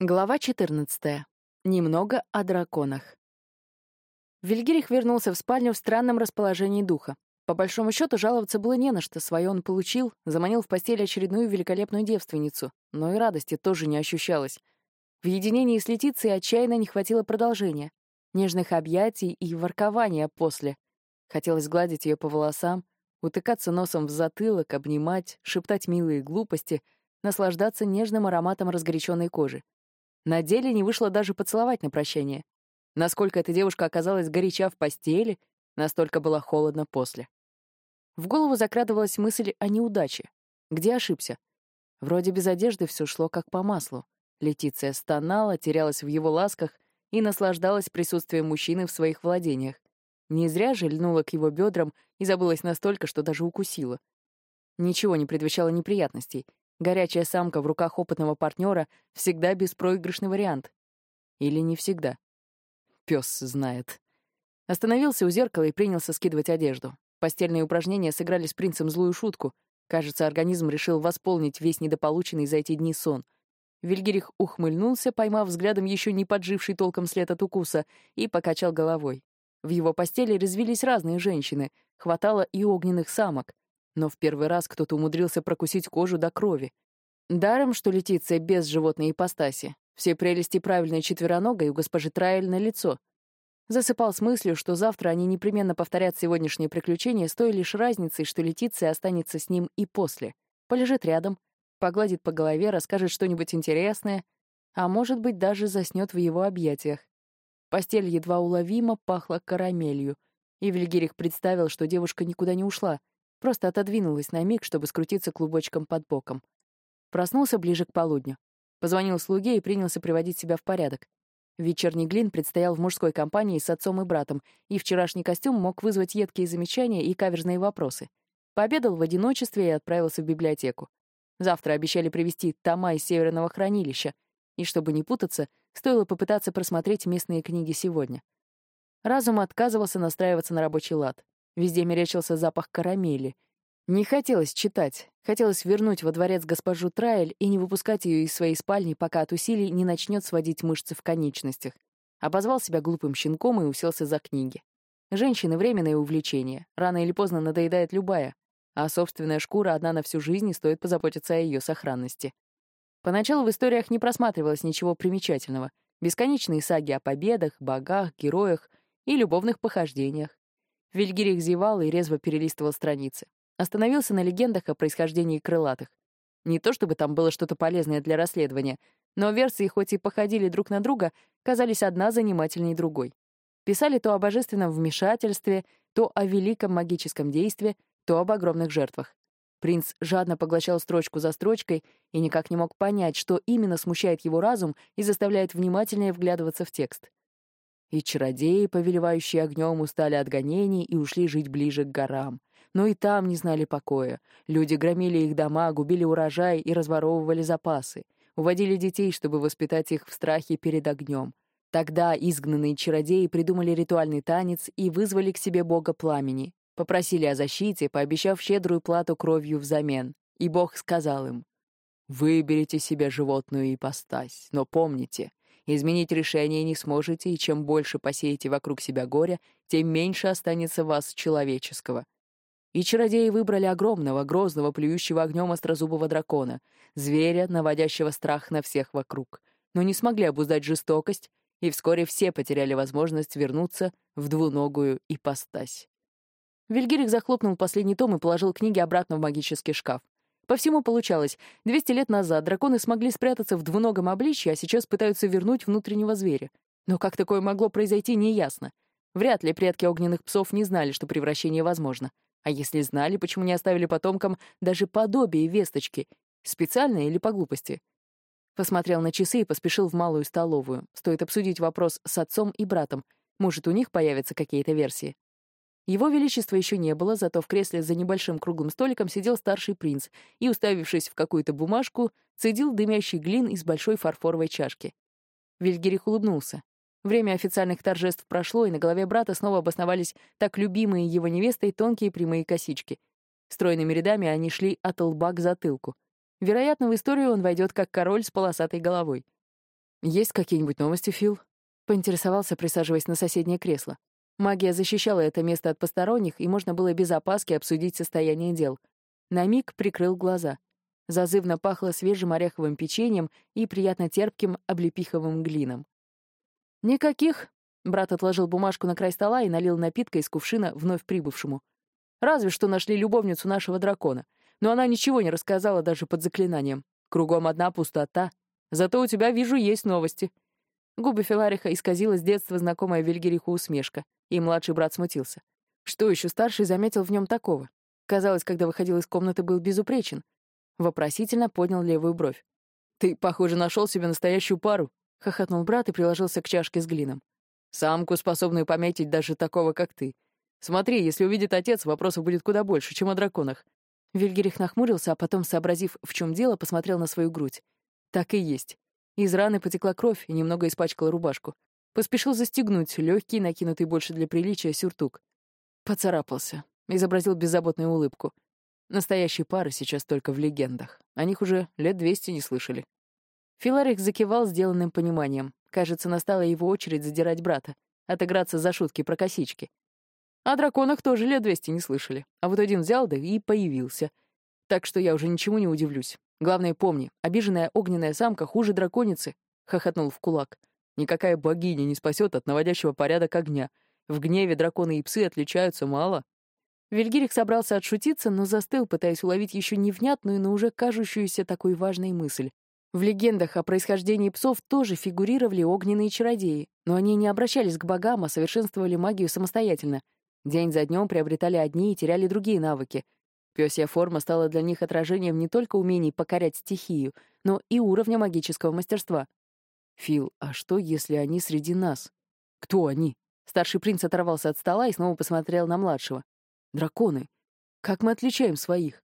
Глава 14. Немного о драконах. Вильгирих вернулся в спальню в странном расположении духа. По большому счету жаловаться было не на что, свое он получил, заманил в постель очередную великолепную девственницу, но и радости тоже не ощущалось. В единении с Летицией отчаянно не хватило продолжения, нежных объятий и воркования после. Хотелось гладить ее по волосам, утыкаться носом в затылок, обнимать, шептать милые глупости, наслаждаться нежным ароматом разгоряченной кожи. На деле не вышло даже поцеловать на прощание. Насколько эта девушка оказалась горяча в постели, настолько была холодна после. В голову закрадывалась мысль о неудаче. Где ошибся? Вроде без одежды все шло как по маслу. Летиция стонала, терялась в его ласках и наслаждалась присутствием мужчины в своих владениях. Не зря же льнула к его бедрам и забылась настолько, что даже укусила. Ничего не предвещало неприятностей, Горячая самка в руках опытного партнера всегда беспроигрышный вариант. Или не всегда. Пес знает. Остановился у зеркала и принялся скидывать одежду. Постельные упражнения сыграли с принцем злую шутку. Кажется, организм решил восполнить весь недополученный за эти дни сон. Вильгерих ухмыльнулся, поймав взглядом еще не подживший толком след от укуса, и покачал головой. В его постели развелись разные женщины, хватало и огненных самок но в первый раз кто-то умудрился прокусить кожу до крови. Даром, что Летиция без животной ипостаси. Все прелести правильной четвероногой у госпожи Траэль на лицо. Засыпал с мыслью, что завтра они непременно повторят сегодняшние приключения с той лишь разницей, что Летиция останется с ним и после. Полежит рядом, погладит по голове, расскажет что-нибудь интересное, а может быть, даже заснет в его объятиях. Постель едва уловимо пахла карамелью, и Вильгерих представил, что девушка никуда не ушла — Просто отодвинулась на миг, чтобы скрутиться клубочком под боком. Проснулся ближе к полудню. Позвонил слуге и принялся приводить себя в порядок. Вечерний Глин предстоял в мужской компании с отцом и братом, и вчерашний костюм мог вызвать едкие замечания и каверзные вопросы. Пообедал в одиночестве и отправился в библиотеку. Завтра обещали привезти тома из Северного хранилища, и чтобы не путаться, стоило попытаться просмотреть местные книги сегодня. Разум отказывался настраиваться на рабочий лад. Везде мерещился запах карамели. Не хотелось читать. Хотелось вернуть во дворец госпожу Траэль и не выпускать ее из своей спальни, пока от усилий не начнет сводить мышцы в конечностях. Обозвал себя глупым щенком и уселся за книги. Женщины — временное увлечение. Рано или поздно надоедает любая. А собственная шкура одна на всю жизнь, и стоит позаботиться о ее сохранности. Поначалу в историях не просматривалось ничего примечательного. Бесконечные саги о победах, богах, героях и любовных похождениях. Вильгирих зевал и резво перелистывал страницы. Остановился на легендах о происхождении крылатых. Не то чтобы там было что-то полезное для расследования, но версии, хоть и походили друг на друга, казались одна занимательней другой. Писали то о божественном вмешательстве, то о великом магическом действии, то об огромных жертвах. Принц жадно поглощал строчку за строчкой и никак не мог понять, что именно смущает его разум и заставляет внимательнее вглядываться в текст. И чародеи, повелевающие огнем, устали от гонений и ушли жить ближе к горам. Но и там не знали покоя. Люди громили их дома, губили урожай и разворовывали запасы. Уводили детей, чтобы воспитать их в страхе перед огнем. Тогда изгнанные чародеи придумали ритуальный танец и вызвали к себе бога пламени. Попросили о защите, пообещав щедрую плату кровью взамен. И бог сказал им, «Выберите себе животную ипостась, но помните, Изменить решение не сможете, и чем больше посеете вокруг себя горя, тем меньше останется вас человеческого. И чародеи выбрали огромного, грозного, плюющего огнем острозубого дракона, зверя, наводящего страх на всех вокруг, но не смогли обуздать жестокость, и вскоре все потеряли возможность вернуться в двуногую ипостась. Вильгирик захлопнул последний том и положил книги обратно в магический шкаф. По всему получалось. 200 лет назад драконы смогли спрятаться в двуногом обличье, а сейчас пытаются вернуть внутреннего зверя. Но как такое могло произойти, неясно. Вряд ли предки огненных псов не знали, что превращение возможно. А если знали, почему не оставили потомкам даже подобие весточки? Специально или по глупости? Посмотрел на часы и поспешил в малую столовую. Стоит обсудить вопрос с отцом и братом. Может, у них появятся какие-то версии. Его Величества еще не было, зато в кресле за небольшим круглым столиком сидел старший принц и, уставившись в какую-то бумажку, цедил дымящий глин из большой фарфоровой чашки. Вильгерих улыбнулся. Время официальных торжеств прошло, и на голове брата снова обосновались так любимые его невестой тонкие прямые косички. Стройными рядами они шли от лба к затылку. Вероятно, в историю он войдет как король с полосатой головой. «Есть какие-нибудь новости, Фил?» — поинтересовался, присаживаясь на соседнее кресло. Магия защищала это место от посторонних, и можно было без опаски обсудить состояние дел. На миг прикрыл глаза. Зазывно пахло свежим ореховым печеньем и приятно терпким облепиховым глином. «Никаких», — брат отложил бумажку на край стола и налил напитка из кувшина вновь прибывшему. «Разве что нашли любовницу нашего дракона. Но она ничего не рассказала даже под заклинанием. Кругом одна пустота. Зато у тебя, вижу, есть новости». Губы Филариха исказила с детства знакомая Вильгериху усмешка, и младший брат смутился. Что еще старший заметил в нем такого? Казалось, когда выходил из комнаты, был безупречен. Вопросительно поднял левую бровь. «Ты, похоже, нашел себе настоящую пару», — хохотнул брат и приложился к чашке с глином. «Самку, способную пометить даже такого, как ты. Смотри, если увидит отец, вопросов будет куда больше, чем о драконах». Вильгерих нахмурился, а потом, сообразив, в чем дело, посмотрел на свою грудь. Так и есть. Из раны потекла кровь и немного испачкала рубашку. Поспешил застегнуть легкий, накинутый больше для приличия, сюртук. Поцарапался. Изобразил беззаботную улыбку. Настоящие пары сейчас только в легендах. О них уже лет двести не слышали. Филарик закивал сделанным пониманием. Кажется, настала его очередь задирать брата, отыграться за шутки про косички. О драконах тоже лет двести не слышали. А вот один взял, да и появился. Так что я уже ничему не удивлюсь. Главное, помни, обиженная огненная самка хуже драконицы, — хохотнул в кулак. Никакая богиня не спасет от наводящего порядок огня. В гневе драконы и псы отличаются мало. Вильгирик собрался отшутиться, но застыл, пытаясь уловить еще невнятную, но уже кажущуюся такой важной мысль. В легендах о происхождении псов тоже фигурировали огненные чародеи, но они не обращались к богам, а совершенствовали магию самостоятельно. День за днем приобретали одни и теряли другие навыки, Пёсья форма стала для них отражением не только умений покорять стихию, но и уровня магического мастерства. «Фил, а что, если они среди нас?» «Кто они?» Старший принц оторвался от стола и снова посмотрел на младшего. «Драконы. Как мы отличаем своих?»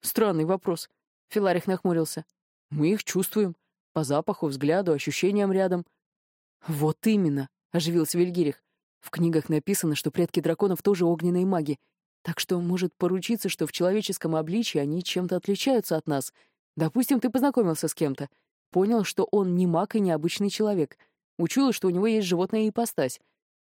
«Странный вопрос». Филарих нахмурился. «Мы их чувствуем. По запаху, взгляду, ощущениям рядом». «Вот именно», — оживился Вильгирих. «В книгах написано, что предки драконов тоже огненные маги, так что может поручиться, что в человеческом обличии они чем-то отличаются от нас. Допустим, ты познакомился с кем-то, понял, что он не маг и не обычный человек, учуял, что у него есть животная ипостась,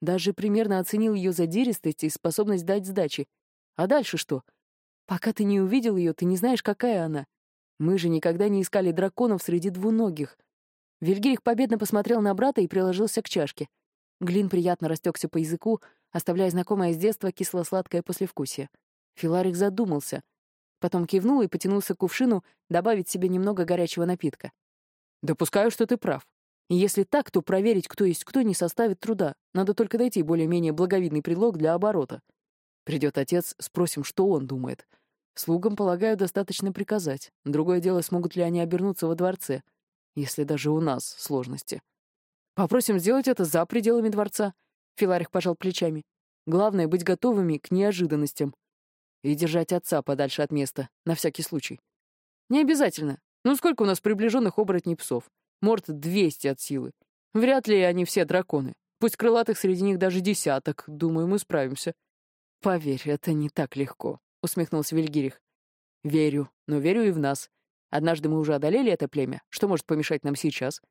даже примерно оценил ее задиристость и способность дать сдачи. А дальше что? Пока ты не увидел ее, ты не знаешь, какая она. Мы же никогда не искали драконов среди двуногих. Вильгирих победно посмотрел на брата и приложился к чашке. Глин приятно растекся по языку, оставляя знакомое с детства кисло-сладкое послевкусие. Филарик задумался. Потом кивнул и потянулся к кувшину добавить себе немного горячего напитка. «Допускаю, что ты прав. Если так, то проверить, кто есть кто, не составит труда. Надо только найти более-менее благовидный предлог для оборота. Придет отец, спросим, что он думает. Слугам, полагаю, достаточно приказать. Другое дело, смогут ли они обернуться во дворце, если даже у нас сложности. Попросим сделать это за пределами дворца. Филарих пожал плечами. Главное — быть готовыми к неожиданностям. И держать отца подальше от места, на всякий случай. Не обязательно. Ну сколько у нас приближенных оборотней псов? Морд двести от силы. Вряд ли они все драконы. Пусть крылатых среди них даже десяток. Думаю, мы справимся. Поверь, это не так легко, — усмехнулся Вильгирих. Верю, но верю и в нас. Однажды мы уже одолели это племя. Что может помешать нам сейчас?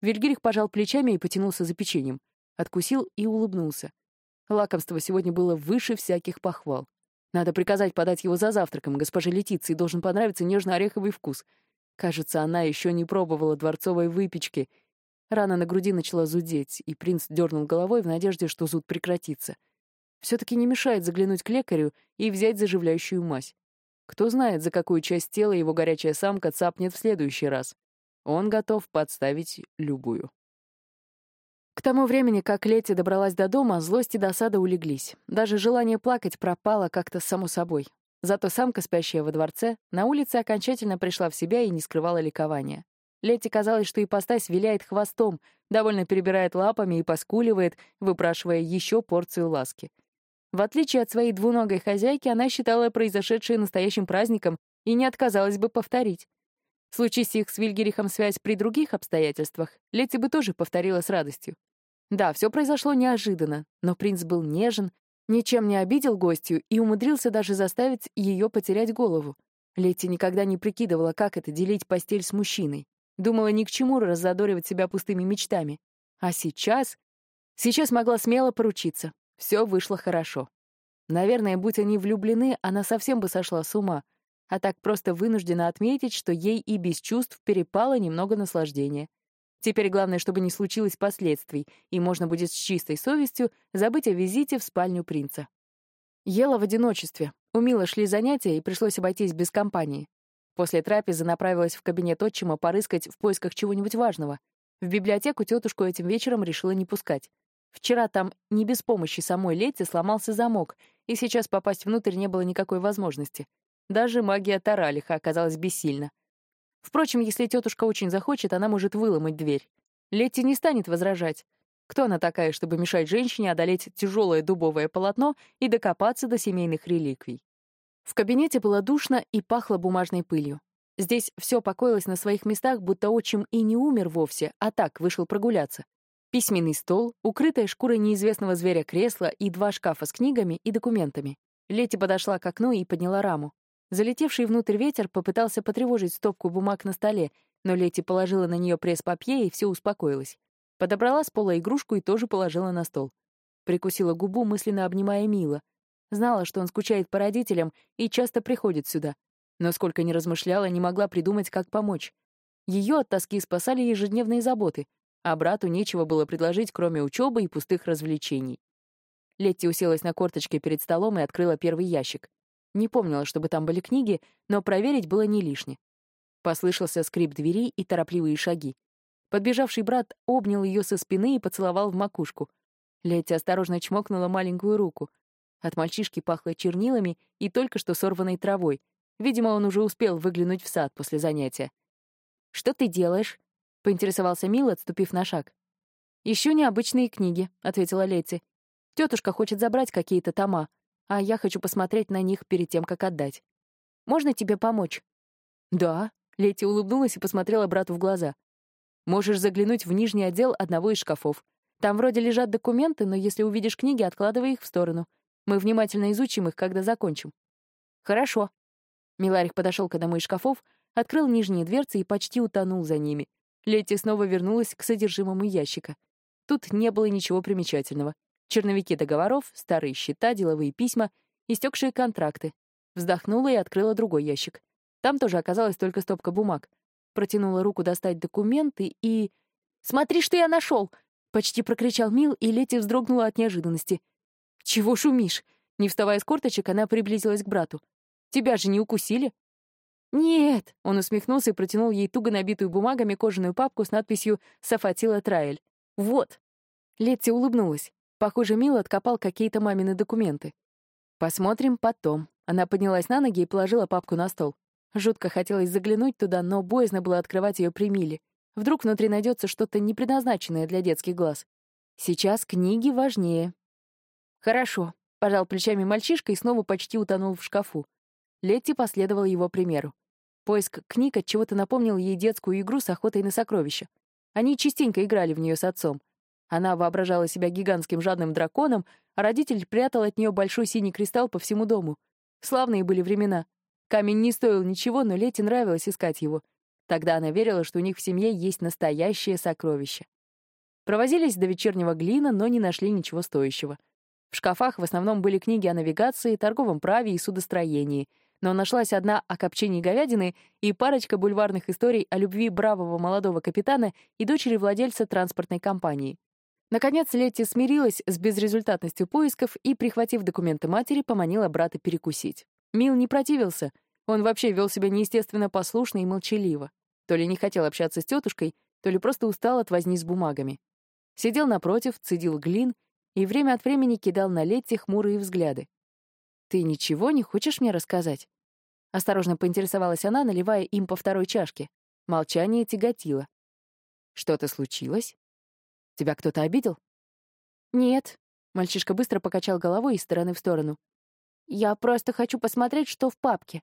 Вильгирих пожал плечами и потянулся за печеньем. Откусил и улыбнулся. Лакомство сегодня было выше всяких похвал. Надо приказать подать его за завтраком. Госпоже Летиции должен понравиться нежно-ореховый вкус. Кажется, она еще не пробовала дворцовой выпечки. Рана на груди начала зудеть, и принц дернул головой в надежде, что зуд прекратится. Все-таки не мешает заглянуть к лекарю и взять заживляющую мазь. Кто знает, за какую часть тела его горячая самка цапнет в следующий раз. Он готов подставить любую. К тому времени, как Лети добралась до дома, злость и досада улеглись. Даже желание плакать пропало как-то само собой. Зато самка, спящая во дворце, на улице окончательно пришла в себя и не скрывала ликования. Лети казалось, что ипостась виляет хвостом, довольно перебирает лапами и поскуливает, выпрашивая еще порцию ласки. В отличие от своей двуногой хозяйки, она считала произошедшее настоящим праздником и не отказалась бы повторить. Случись их с Вильгерихом связь при других обстоятельствах, Лети бы тоже повторила с радостью. Да, все произошло неожиданно, но принц был нежен, ничем не обидел гостью и умудрился даже заставить ее потерять голову. Летти никогда не прикидывала, как это делить постель с мужчиной. Думала, ни к чему раззадоривать себя пустыми мечтами. А сейчас... Сейчас могла смело поручиться. Все вышло хорошо. Наверное, будь они влюблены, она совсем бы сошла с ума. А так просто вынуждена отметить, что ей и без чувств перепало немного наслаждения. Теперь главное, чтобы не случилось последствий, и можно будет с чистой совестью забыть о визите в спальню принца. Ела в одиночестве. У Милы шли занятия, и пришлось обойтись без компании. После трапезы направилась в кабинет отчима порыскать в поисках чего-нибудь важного. В библиотеку тетушку этим вечером решила не пускать. Вчера там не без помощи самой Лети сломался замок, и сейчас попасть внутрь не было никакой возможности. Даже магия Таралиха оказалась бессильна. Впрочем, если тетушка очень захочет, она может выломать дверь. Летти не станет возражать. Кто она такая, чтобы мешать женщине одолеть тяжелое дубовое полотно и докопаться до семейных реликвий? В кабинете было душно и пахло бумажной пылью. Здесь все покоилось на своих местах, будто отчим и не умер вовсе, а так вышел прогуляться. Письменный стол, укрытая шкурой неизвестного зверя кресло и два шкафа с книгами и документами. Лети подошла к окну и подняла раму. Залетевший внутрь ветер попытался потревожить стопку бумаг на столе, но Лети положила на нее пресс-папье, и все успокоилось. Подобрала с пола игрушку и тоже положила на стол. Прикусила губу, мысленно обнимая Мила. Знала, что он скучает по родителям и часто приходит сюда. Но сколько ни размышляла, не могла придумать, как помочь. Ее от тоски спасали ежедневные заботы, а брату нечего было предложить, кроме учебы и пустых развлечений. Летти уселась на корточке перед столом и открыла первый ящик. Не помнила, чтобы там были книги, но проверить было не лишне. Послышался скрип двери и торопливые шаги. Подбежавший брат обнял ее со спины и поцеловал в макушку. Летти осторожно чмокнула маленькую руку. От мальчишки пахло чернилами и только что сорванной травой. Видимо, он уже успел выглянуть в сад после занятия. «Что ты делаешь?» — поинтересовался Мил, отступив на шаг. «Ищу необычные книги», — ответила Летти. «Тетушка хочет забрать какие-то тома а я хочу посмотреть на них перед тем, как отдать. Можно тебе помочь?» «Да», — Лети улыбнулась и посмотрела брату в глаза. «Можешь заглянуть в нижний отдел одного из шкафов. Там вроде лежат документы, но если увидишь книги, откладывай их в сторону. Мы внимательно изучим их, когда закончим». «Хорошо». Миларих подошел к одному из шкафов, открыл нижние дверцы и почти утонул за ними. Летти снова вернулась к содержимому ящика. Тут не было ничего примечательного. Черновики договоров, старые счета, деловые письма, истекшие контракты. Вздохнула и открыла другой ящик. Там тоже оказалась только стопка бумаг. Протянула руку достать документы и... «Смотри, что я нашел! почти прокричал Мил, и Лети вздрогнула от неожиданности. «Чего шумишь?» Не вставая с корточек, она приблизилась к брату. «Тебя же не укусили?» «Нет», — он усмехнулся и протянул ей туго набитую бумагами кожаную папку с надписью «Сафатила Траэль». «Вот». Летти улыбнулась. Похоже, Мил откопал какие-то мамины документы. Посмотрим потом. Она поднялась на ноги и положила папку на стол. Жутко хотелось заглянуть туда, но боязно было открывать ее при Миле. Вдруг внутри найдется что-то не предназначенное для детских глаз. Сейчас книги важнее. Хорошо, пожал плечами мальчишка и снова почти утонул в шкафу. Летти последовал его примеру. Поиск книг от чего-то напомнил ей детскую игру с охотой на сокровища. Они частенько играли в нее с отцом. Она воображала себя гигантским жадным драконом, а родитель прятал от нее большой синий кристалл по всему дому. Славные были времена. Камень не стоил ничего, но Лете нравилось искать его. Тогда она верила, что у них в семье есть настоящее сокровище. Провозились до вечернего глина, но не нашли ничего стоящего. В шкафах в основном были книги о навигации, торговом праве и судостроении, но нашлась одна о копчении говядины и парочка бульварных историй о любви бравого молодого капитана и дочери владельца транспортной компании. Наконец, Летти смирилась с безрезультатностью поисков и, прихватив документы матери, поманила брата перекусить. Мил не противился. Он вообще вел себя неестественно послушно и молчаливо. То ли не хотел общаться с тетушкой, то ли просто устал от возни с бумагами. Сидел напротив, цедил глин и время от времени кидал на Летти хмурые взгляды. «Ты ничего не хочешь мне рассказать?» Осторожно поинтересовалась она, наливая им по второй чашке. Молчание тяготило. «Что-то случилось?» Тебя кто-то обидел?» «Нет», — мальчишка быстро покачал головой из стороны в сторону. «Я просто хочу посмотреть, что в папке.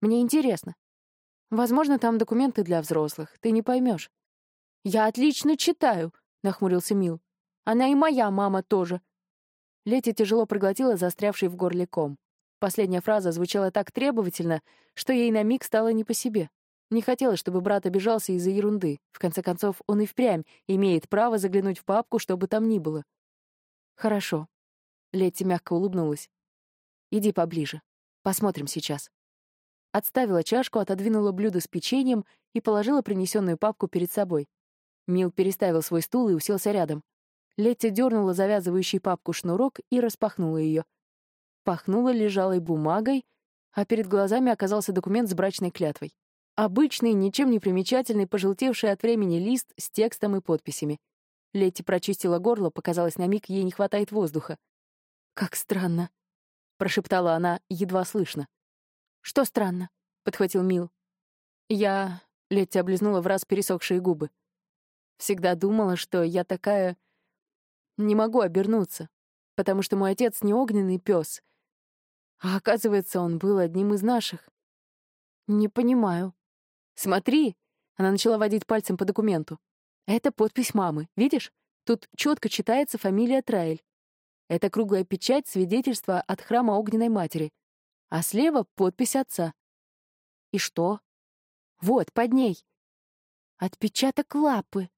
Мне интересно. Возможно, там документы для взрослых, ты не поймешь. «Я отлично читаю», — нахмурился Мил. «Она и моя мама тоже». Лети тяжело проглотила застрявший в горле ком. Последняя фраза звучала так требовательно, что ей на миг стало не по себе. Не хотела, чтобы брат обижался из-за ерунды. В конце концов, он и впрямь имеет право заглянуть в папку, что бы там ни было. «Хорошо». Летти мягко улыбнулась. «Иди поближе. Посмотрим сейчас». Отставила чашку, отодвинула блюдо с печеньем и положила принесенную папку перед собой. Мил переставил свой стул и уселся рядом. Летти дернула завязывающий папку шнурок и распахнула ее. Пахнула лежалой бумагой, а перед глазами оказался документ с брачной клятвой. Обычный, ничем не примечательный, пожелтевший от времени лист с текстом и подписями. Летти прочистила горло, показалось, на миг ей не хватает воздуха. «Как странно», — прошептала она, едва слышно. «Что странно?» — подхватил Мил. «Я...» — Летти облизнула в раз пересохшие губы. «Всегда думала, что я такая... Не могу обернуться, потому что мой отец не огненный пес, а оказывается, он был одним из наших. Не понимаю. Смотри!» — она начала водить пальцем по документу. «Это подпись мамы, видишь? Тут четко читается фамилия Траэль. Это круглая печать свидетельства от храма Огненной Матери а слева — подпись отца. И что? Вот, под ней. Отпечаток лапы.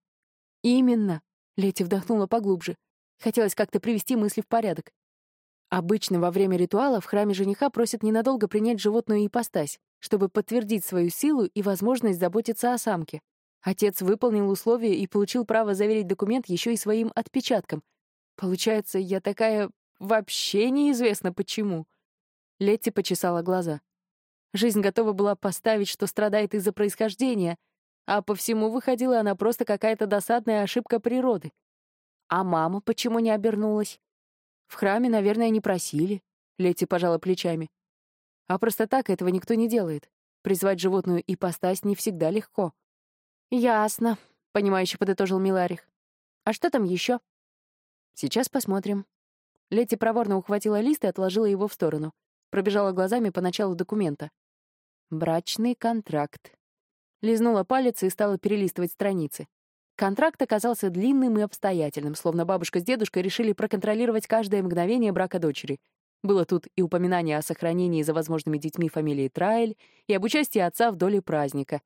Именно. Лети вдохнула поглубже. Хотелось как-то привести мысли в порядок. Обычно во время ритуала в храме жениха просят ненадолго принять животную ипостась, чтобы подтвердить свою силу и возможность заботиться о самке. Отец выполнил условия и получил право заверить документ еще и своим отпечатком. Получается, я такая вообще неизвестно почему. Летти почесала глаза. Жизнь готова была поставить, что страдает из-за происхождения, а по всему выходила она просто какая-то досадная ошибка природы. А мама почему не обернулась? В храме, наверное, не просили. Летти пожала плечами. А просто так этого никто не делает. Призвать животную ипостась не всегда легко. «Ясно», — понимающе подытожил Миларих. «А что там еще? «Сейчас посмотрим». Летти проворно ухватила лист и отложила его в сторону. Пробежала глазами по началу документа. Брачный контракт. Лизнула палец и стала перелистывать страницы. Контракт оказался длинным и обстоятельным, словно бабушка с дедушкой решили проконтролировать каждое мгновение брака дочери. Было тут и упоминание о сохранении за возможными детьми фамилии Трайль, и об участии отца в доле праздника.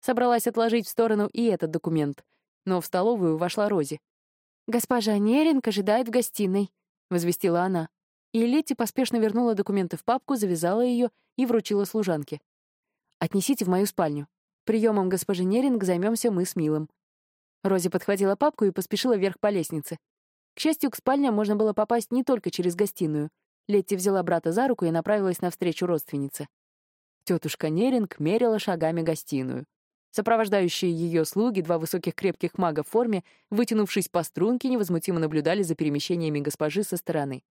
Собралась отложить в сторону и этот документ, но в столовую вошла Рози. «Госпожа Неринг ожидает в гостиной», — возвестила она. И Летти поспешно вернула документы в папку, завязала ее и вручила служанке. «Отнесите в мою спальню. Приемом госпожи Неринг займемся мы с Милом». Рози подхватила папку и поспешила вверх по лестнице. К счастью, к спальням можно было попасть не только через гостиную. Летти взяла брата за руку и направилась навстречу родственнице. Тетушка Неринг мерила шагами гостиную. Сопровождающие ее слуги, два высоких крепких мага в форме, вытянувшись по струнке, невозмутимо наблюдали за перемещениями госпожи со стороны.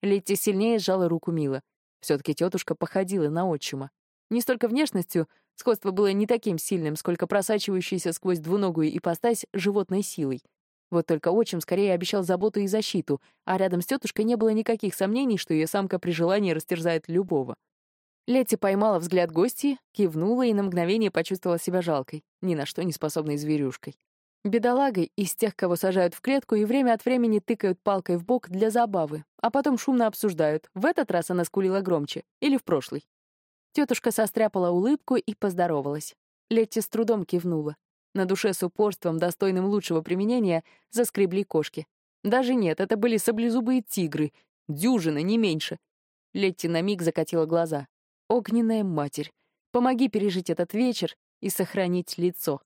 Летти сильнее сжала руку Мила. Все-таки тетушка походила на отчима. Не столько внешностью, сходство было не таким сильным, сколько просачивающейся сквозь двуногую ипостась животной силой. Вот только отчим скорее обещал заботу и защиту, а рядом с тетушкой не было никаких сомнений, что ее самка при желании растерзает любого. Летти поймала взгляд гостьи, кивнула и на мгновение почувствовала себя жалкой, ни на что не способной зверюшкой. Бедолагой из тех, кого сажают в клетку и время от времени тыкают палкой в бок для забавы, а потом шумно обсуждают, в этот раз она скулила громче или в прошлый. Тетушка состряпала улыбку и поздоровалась. Летти с трудом кивнула. На душе с упорством, достойным лучшего применения, заскребли кошки. Даже нет, это были саблезубые тигры. Дюжина, не меньше. Летти на миг закатила глаза. «Огненная матерь, помоги пережить этот вечер и сохранить лицо».